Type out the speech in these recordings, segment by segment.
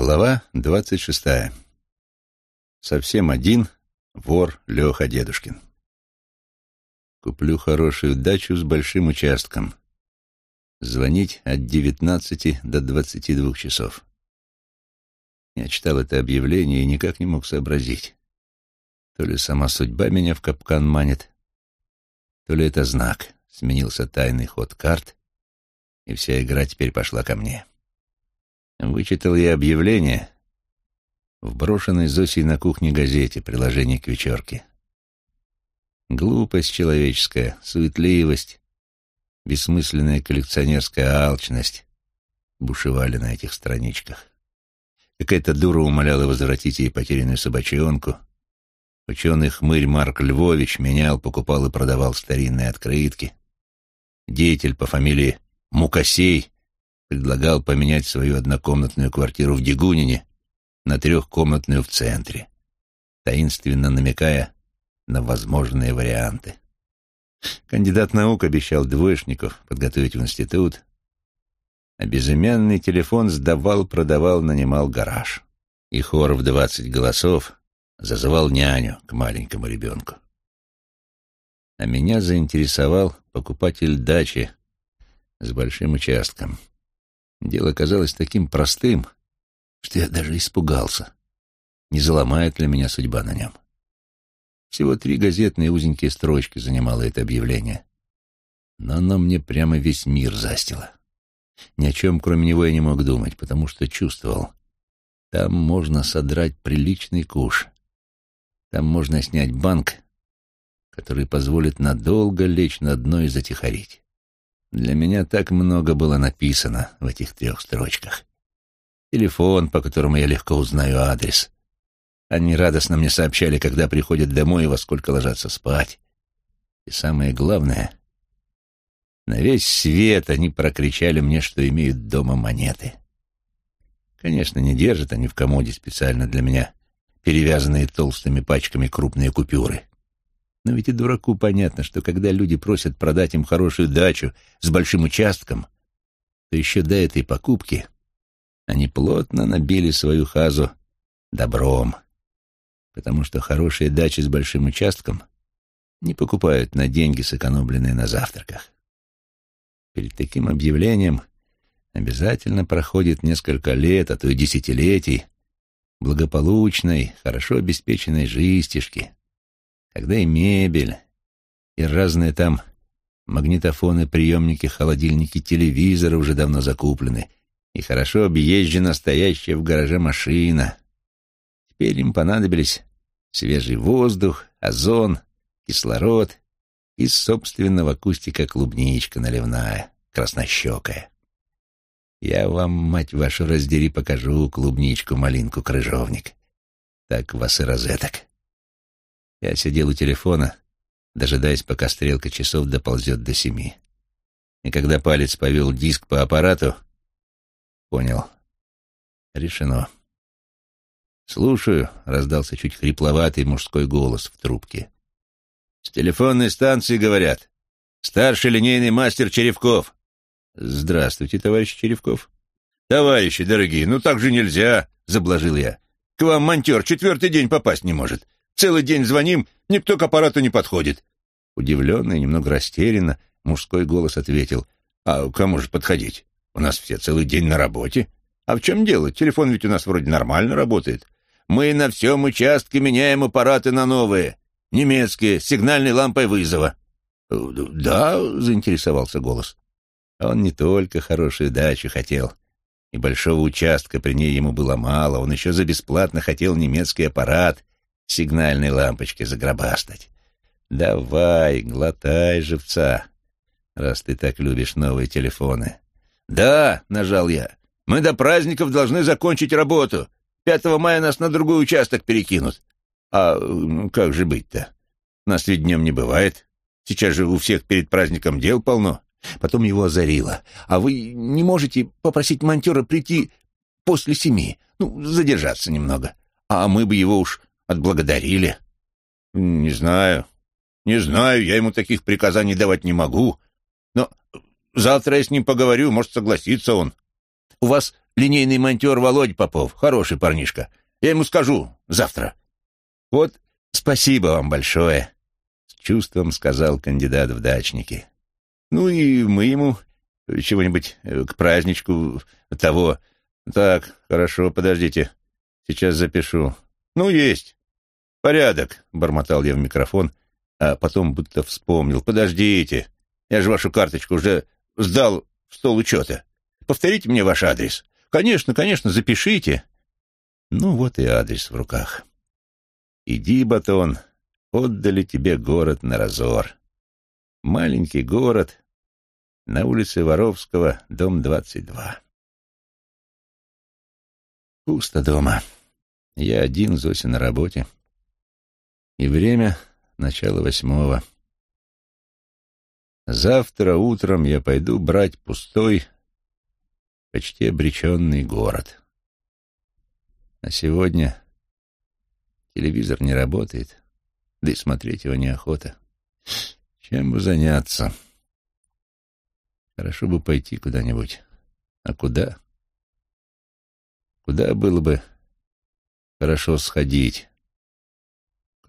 Глава двадцать шестая. Совсем один вор Леха Дедушкин. Куплю хорошую дачу с большим участком. Звонить от девятнадцати до двадцати двух часов. Я читал это объявление и никак не мог сообразить. То ли сама судьба меня в капкан манит, то ли это знак. Сменился тайный ход карт, и вся игра теперь пошла ко мне. Вычитал я объявление в брошенной Зосей на кухне газете приложение к вечерке. Глупость человеческая, суетливость, бессмысленная коллекционерская алчность бушевали на этих страничках. Какая-то дура умоляла возвратить ей потерянную собачонку. Ученый хмырь Марк Львович менял, покупал и продавал старинные открытки. Деятель по фамилии Мукасей предлагал поменять свою однокомнатную квартиру в Дегунине на трехкомнатную в центре, таинственно намекая на возможные варианты. Кандидат наук обещал двоечников подготовить в институт, а безымянный телефон сдавал, продавал, нанимал гараж. И хор в двадцать голосов зазывал няню к маленькому ребенку. А меня заинтересовал покупатель дачи с большим участком. Дело казалось таким простым, что я даже испугался. Не заломает ли меня судьба на нем? Всего три газетные узенькие строчки занимало это объявление. Но оно мне прямо весь мир застило. Ни о чем, кроме него, я не мог думать, потому что чувствовал. Там можно содрать приличный куш. Там можно снять банк, который позволит надолго лечь на дно и затихарить. Для меня так много было написано в этих трех строчках. Телефон, по которому я легко узнаю адрес. Они радостно мне сообщали, когда приходят домой и во сколько ложатся спать. И самое главное, на весь свет они прокричали мне, что имеют дома монеты. Конечно, не держат они в комоде специально для меня перевязанные толстыми пачками крупные купюры. Но ведь и дураку понятно, что когда люди просят продать им хорошую дачу с большим участком, то еще до этой покупки они плотно набили свою хазу добром, потому что хорошие дачи с большим участком не покупают на деньги, сэкономленные на завтраках. Перед таким объявлением обязательно проходит несколько лет, а то и десятилетий благополучной, хорошо обеспеченной жизнишки, когда и мебель, и разные там магнитофоны, приемники, холодильники, телевизоры уже давно закуплены, и хорошо объезжена стоящая в гараже машина. Теперь им понадобились свежий воздух, озон, кислород и собственного кустика клубничка наливная, краснощекая. Я вам, мать вашу, раздери, покажу клубничку, малинку, крыжовник. Так вас и розеток. Я сидел у телефона, дожидаясь, пока стрелка часов доползет до семи. И когда палец повел диск по аппарату, понял. Решено. «Слушаю», — раздался чуть хрипловатый мужской голос в трубке. «С телефонной станции говорят. Старший линейный мастер Черевков». «Здравствуйте, товарищ Черевков». «Товарищи дорогие, ну так же нельзя», — заблажил я. «К вам монтер четвертый день попасть не может. Целый день звоним, никто к аппарату не подходит. Удивленно и немного растерянно мужской голос ответил. А кому же подходить? У нас все целый день на работе. А в чем дело? Телефон ведь у нас вроде нормально работает. Мы на всем участке меняем аппараты на новые. Немецкие, с сигнальной лампой вызова. «Да», — заинтересовался голос. Он не только хорошую дачу хотел, и большого участка при ней ему было мало, он еще за бесплатно хотел немецкий аппарат, сигнальной лампочки загробастать. Давай, глотай живца, раз ты так любишь новые телефоны. Да, нажал я. Мы до праздников должны закончить работу. 5 мая нас на другой участок перекинут. А как же быть-то? Нас ведь днем не бывает. Сейчас же у всех перед праздником дел полно. Потом его озарило. А вы не можете попросить монтера прийти после семи? Ну, задержаться немного. А мы бы его уж Отблагодарили? Не знаю. Не знаю, я ему таких приказаний давать не могу. Но завтра я с ним поговорю, может, согласится он. У вас линейный монтер Володь Попов, хороший парнишка. Я ему скажу завтра». «Вот спасибо вам большое», — с чувством сказал кандидат в дачники. «Ну и мы ему чего-нибудь э, к праздничку того. Так, хорошо, подождите, сейчас запишу. Ну, есть. Порядок», — бормотал я в микрофон, а потом будто вспомнил. «Подождите, я же вашу карточку уже сдал в стол учета. Повторите мне ваш адрес. Конечно, конечно, запишите. Ну вот и адрес в руках. Иди, Батон, отдали тебе город на разор. Маленький город на улице Воровского, дом 22. Пусто дома. Я один, Зося на работе. И время — начало восьмого. Завтра утром я пойду брать пустой, почти обреченный город. А сегодня телевизор не работает, да и смотреть его неохота. Чем бы заняться? Хорошо бы пойти куда-нибудь. А куда? Куда было бы хорошо сходить?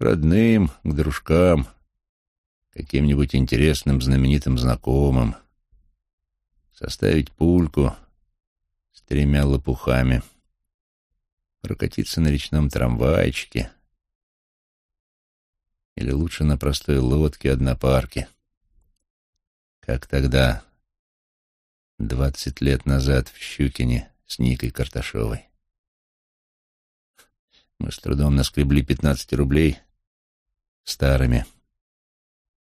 Родным, к дружкам, каким-нибудь интересным знаменитым знакомым, составить пульку с тремя лопухами, прокатиться на речном трамвайчике. Или лучше на простой лодке однопарке, как тогда, двадцать лет назад в Щукине с Никой Карташовой. Мы с трудом наскребли пятнадцать рублей старыми,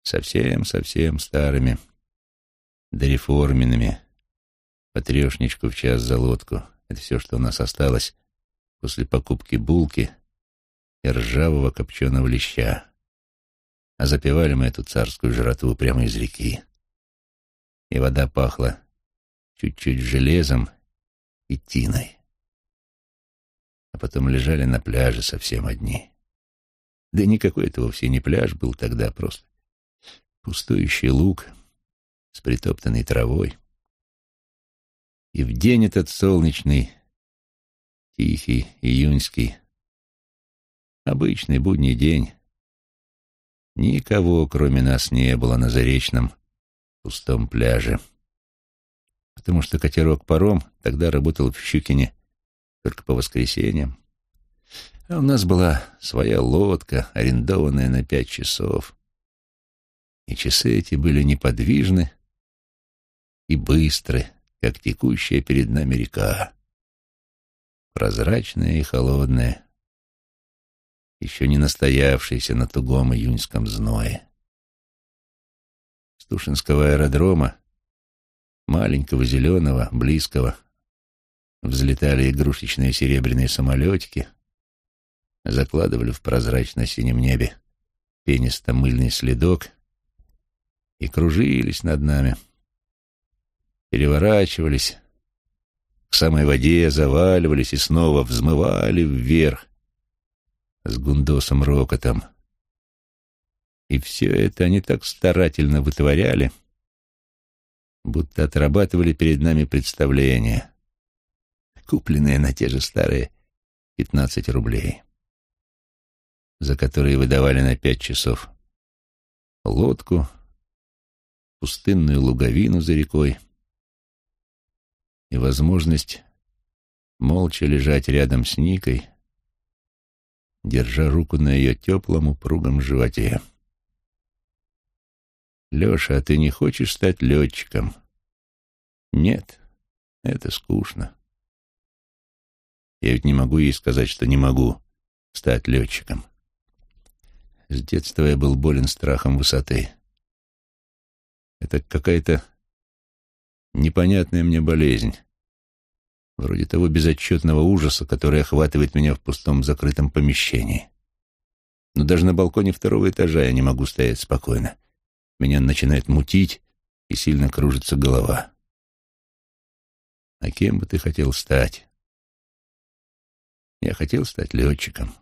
совсем-совсем старыми, дореформенными, по трешничку в час за лодку. Это все, что у нас осталось после покупки булки и ржавого копченого леща. А запивали мы эту царскую жратву прямо из реки. И вода пахла чуть-чуть железом и тиной. А потом лежали на пляже совсем одни. Да никакой это вовсе не пляж был тогда, просто пустующий луг с притоптанной травой. И в день этот солнечный, тихий, июньский, обычный будний день, никого, кроме нас, не было на заречном пустом пляже. Потому что катерок-паром тогда работал в Щукине только по воскресеньям. А у нас была своя лодка, арендованная на пять часов. И часы эти были неподвижны и быстры, как текущая перед нами река, прозрачная и холодная, еще не настоявшаяся на тугом июньском зное. С Тушинского аэродрома, маленького, зеленого, близкого, взлетали игрушечные серебряные самолетики, закладывали в прозрачно-синем небе пенисто-мыльный следок — и кружились над нами, переворачивались, к самой воде заваливались и снова взмывали вверх с гундосом рокотом. И все это они так старательно вытворяли, будто отрабатывали перед нами представление, купленные на те же старые пятнадцать рублей, за которые выдавали на пять часов лодку, пустынную луговину за рекой и возможность молча лежать рядом с Никой, держа руку на ее теплом упругом животе. «Леша, а ты не хочешь стать летчиком?» «Нет, это скучно. Я ведь не могу ей сказать, что не могу стать летчиком. С детства я был болен страхом высоты. Это какая-то непонятная мне болезнь, вроде того безотчетного ужаса, который охватывает меня в пустом закрытом помещении. Но даже на балконе второго этажа я не могу стоять спокойно. Меня начинает мутить, и сильно кружится голова. А кем бы ты хотел стать? Я хотел стать летчиком.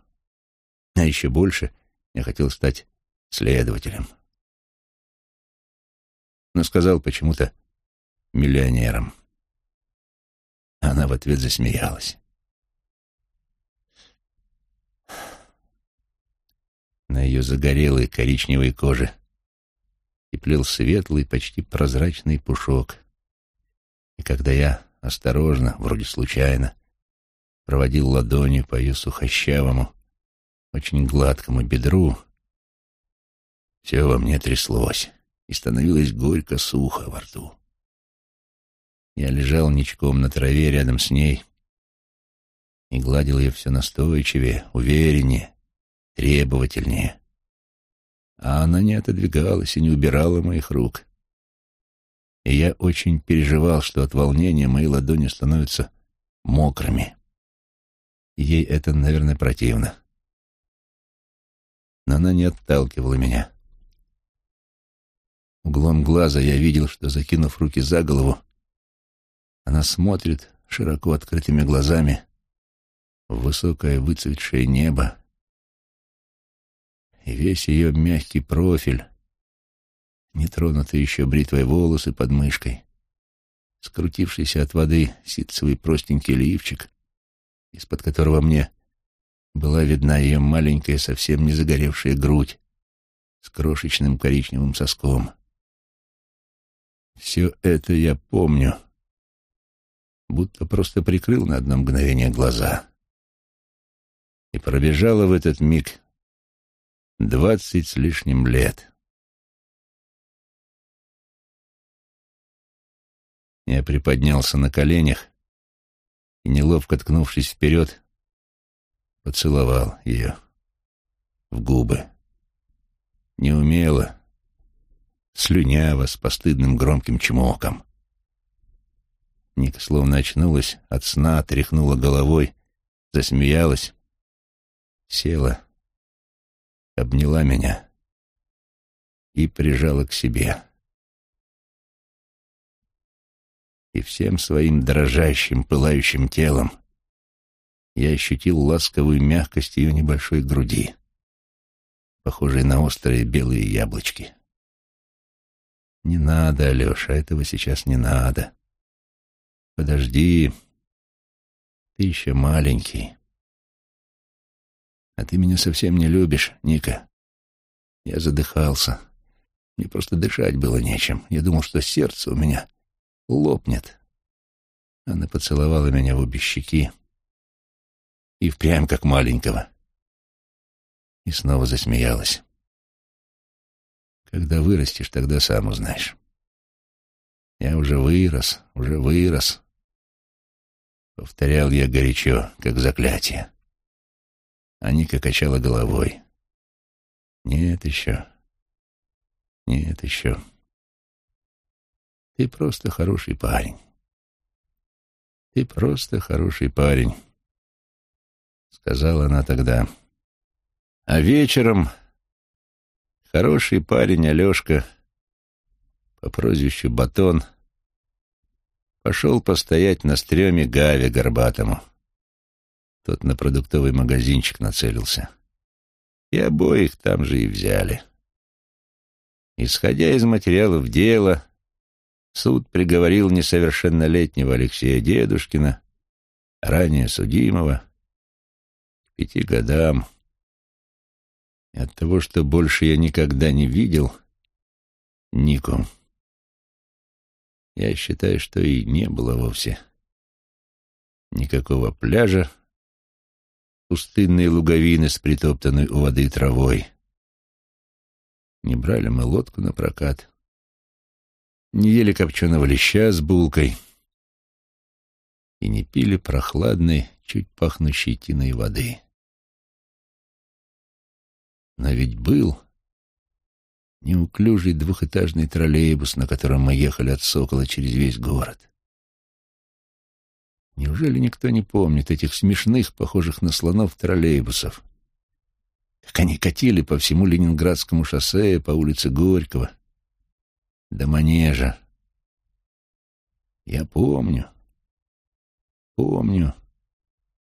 А еще больше я хотел стать следователем но сказал почему-то миллионером. Она в ответ засмеялась. На ее загорелой коричневой коже теплел светлый, почти прозрачный пушок. И когда я осторожно, вроде случайно, проводил ладонью по ее сухощавому, очень гладкому бедру, все во мне тряслось и становилось горько сухо во рту. Я лежал ничком на траве рядом с ней и гладил ее все настойчивее, увереннее, требовательнее. А она не отодвигалась и не убирала моих рук. И я очень переживал, что от волнения мои ладони становятся мокрыми. Ей это, наверное, противно. Но она не отталкивала меня. Углом глаза я видел, что, закинув руки за голову, она смотрит широко открытыми глазами в высокое выцветшее небо, и весь ее мягкий профиль, нетронутые еще бритвой волосы под мышкой, скрутившийся от воды ситцевый простенький лифчик, из-под которого мне была видна ее маленькая, совсем не загоревшая грудь с крошечным коричневым соском. Все это я помню, будто просто прикрыл на одно мгновение глаза. И пробежало в этот миг двадцать с лишним лет. Я приподнялся на коленях и, неловко ткнувшись вперед, поцеловал ее в губы. Неумело, слюняво, с постыдным громким чмоком. Ника словно очнулась от сна, тряхнула головой, засмеялась, села обняла меня и прижала к себе. И всем своим дрожащим, пылающим телом я ощутил ласковую мягкость ее небольшой груди, похожей на острые белые яблочки. «Не надо, Алеша, этого сейчас не надо. Подожди, ты еще маленький. А ты меня совсем не любишь, Ника. Я задыхался. Мне просто дышать было нечем. Я думал, что сердце у меня лопнет. Она поцеловала меня в обе щеки. И впрямь как маленького. И снова засмеялась. Когда вырастешь, тогда сам узнаешь. Я уже вырос, уже вырос. Повторял я горячо, как заклятие. А Ника качала головой. «Нет еще. Нет еще. Ты просто хороший парень. Ты просто хороший парень», — сказала она тогда. А вечером хороший парень Алешка по прозвищу Батон пошел постоять на стреме Гаве Горбатому. Тот на продуктовый магазинчик нацелился. И обоих там же и взяли. Исходя из материалов дела, суд приговорил несовершеннолетнего Алексея Дедушкина, ранее судимого, пяти годам. И от того, что больше я никогда не видел Нику, я считаю, что и не было вовсе никакого пляжа, пустынные луговины с притоптанной у воды травой. Не брали мы лодку на прокат, не ели копченого леща с булкой и не пили прохладной, чуть пахнущей тиной воды. Но ведь был неуклюжий двухэтажный троллейбус, на котором мы ехали от Сокола через весь город. Неужели никто не помнит этих смешных, похожих на слонов, троллейбусов? Как они катили по всему Ленинградскому шоссе, по улице Горького, до Манежа. Я помню, помню,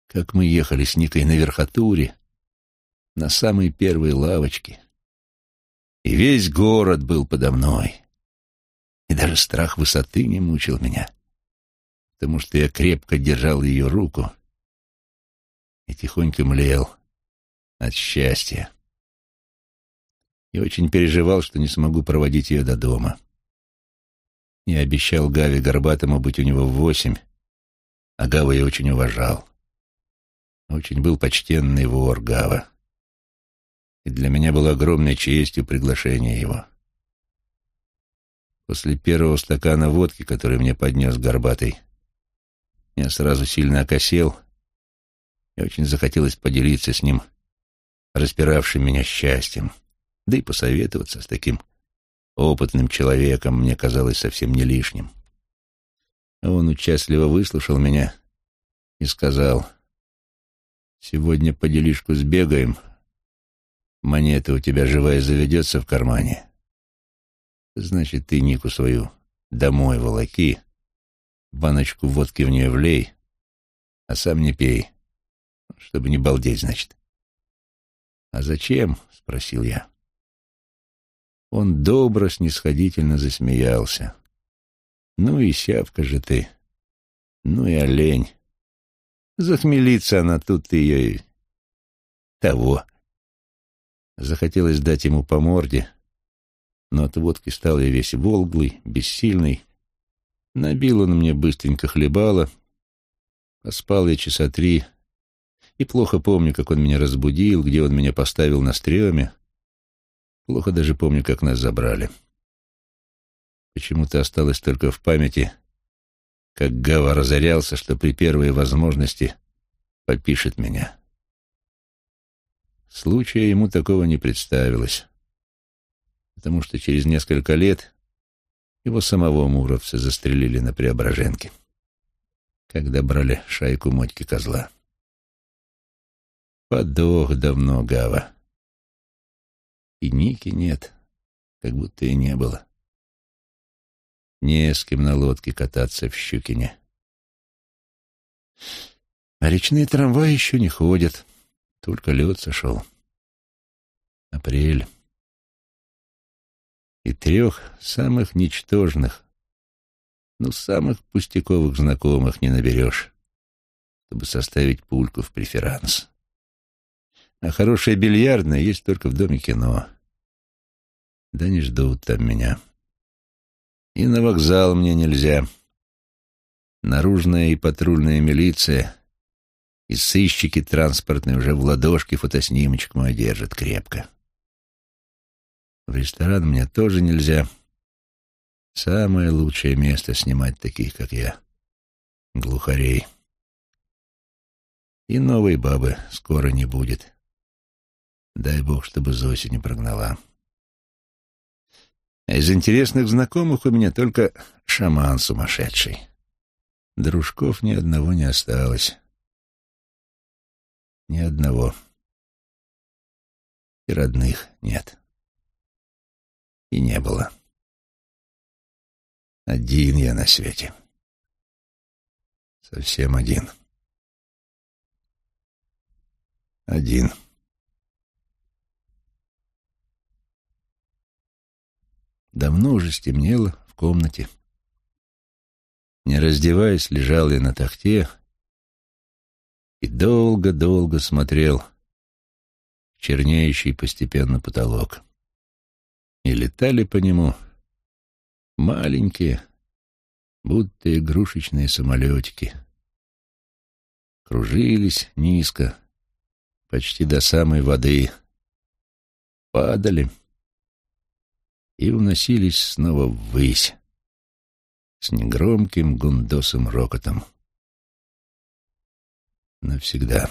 как мы ехали с Никой на верхотуре, на самой первой лавочке. И весь город был подо мной. И даже страх высоты не мучил меня. потому что я крепко держал ее руку и тихонько млел от счастья. И очень переживал, что не смогу проводить ее до дома. Я обещал Гаве Горбатому быть у него в восемь, а Гава я очень уважал. Очень был почтенный вор Гава. И для меня было огромной честью приглашение его. После первого стакана водки, который мне поднес Горбатый, я сразу сильно окосел, и очень захотелось поделиться с ним распиравшим меня счастьем, да и посоветоваться с таким опытным человеком мне казалось совсем не лишним. А он участливо выслушал меня и сказал, «Сегодня по делишку сбегаем, монета у тебя живая заведется в кармане. Значит, ты Нику свою домой волоки, баночку водки в нее влей, а сам не пей, чтобы не балдеть, значит». «А зачем?» — спросил я. Он добро, снисходительно засмеялся. «Ну и сявка же ты, ну и олень. Захмелится она тут ее и того». Захотелось дать ему по морде, но от водки стал я весь волглый, бессильный. Набил он мне быстренько хлебало, поспал я часа три, и плохо помню, как он меня разбудил, где он меня поставил на стреме, Плохо даже помню, как нас забрали. Почему-то осталось только в памяти, как Гава разорялся, что при первой возможности попишет меня. Случая ему такого не представилось, потому что через несколько лет его самого муровцы застрелили на Преображенке, когда брали шайку Мотьки Козла. Подох давно Гава. И Ники нет, как будто и не было. Не с кем на лодке кататься в Щукине. А речные трамваи еще не ходят, только лед сошел. Апрель. И трех самых ничтожных, ну, самых пустяковых знакомых не наберешь, чтобы составить пульку в преферанс. А хорошая бильярдная есть только в доме кино. Да не ждут там меня. И на вокзал мне нельзя. Наружная и патрульная милиция и сыщики транспортные уже в ладошке фотоснимочек мой держат крепко. В ресторан мне тоже нельзя. Самое лучшее место снимать таких, как я, глухарей. И новой бабы скоро не будет. Дай бог, чтобы Зося не прогнала. А из интересных знакомых у меня только шаман сумасшедший. Дружков ни одного не осталось. Ни одного. И родных нет. И не было. Один я на свете. Совсем один. Один. Давно уже стемнело в комнате. Не раздеваясь, лежал я на тахте и долго-долго смотрел в чернеющий постепенно потолок. И летали по нему маленькие, будто игрушечные самолетики. Кружились низко, почти до самой воды. Падали — и уносились снова ввысь с негромким гундосым рокотом. Навсегда.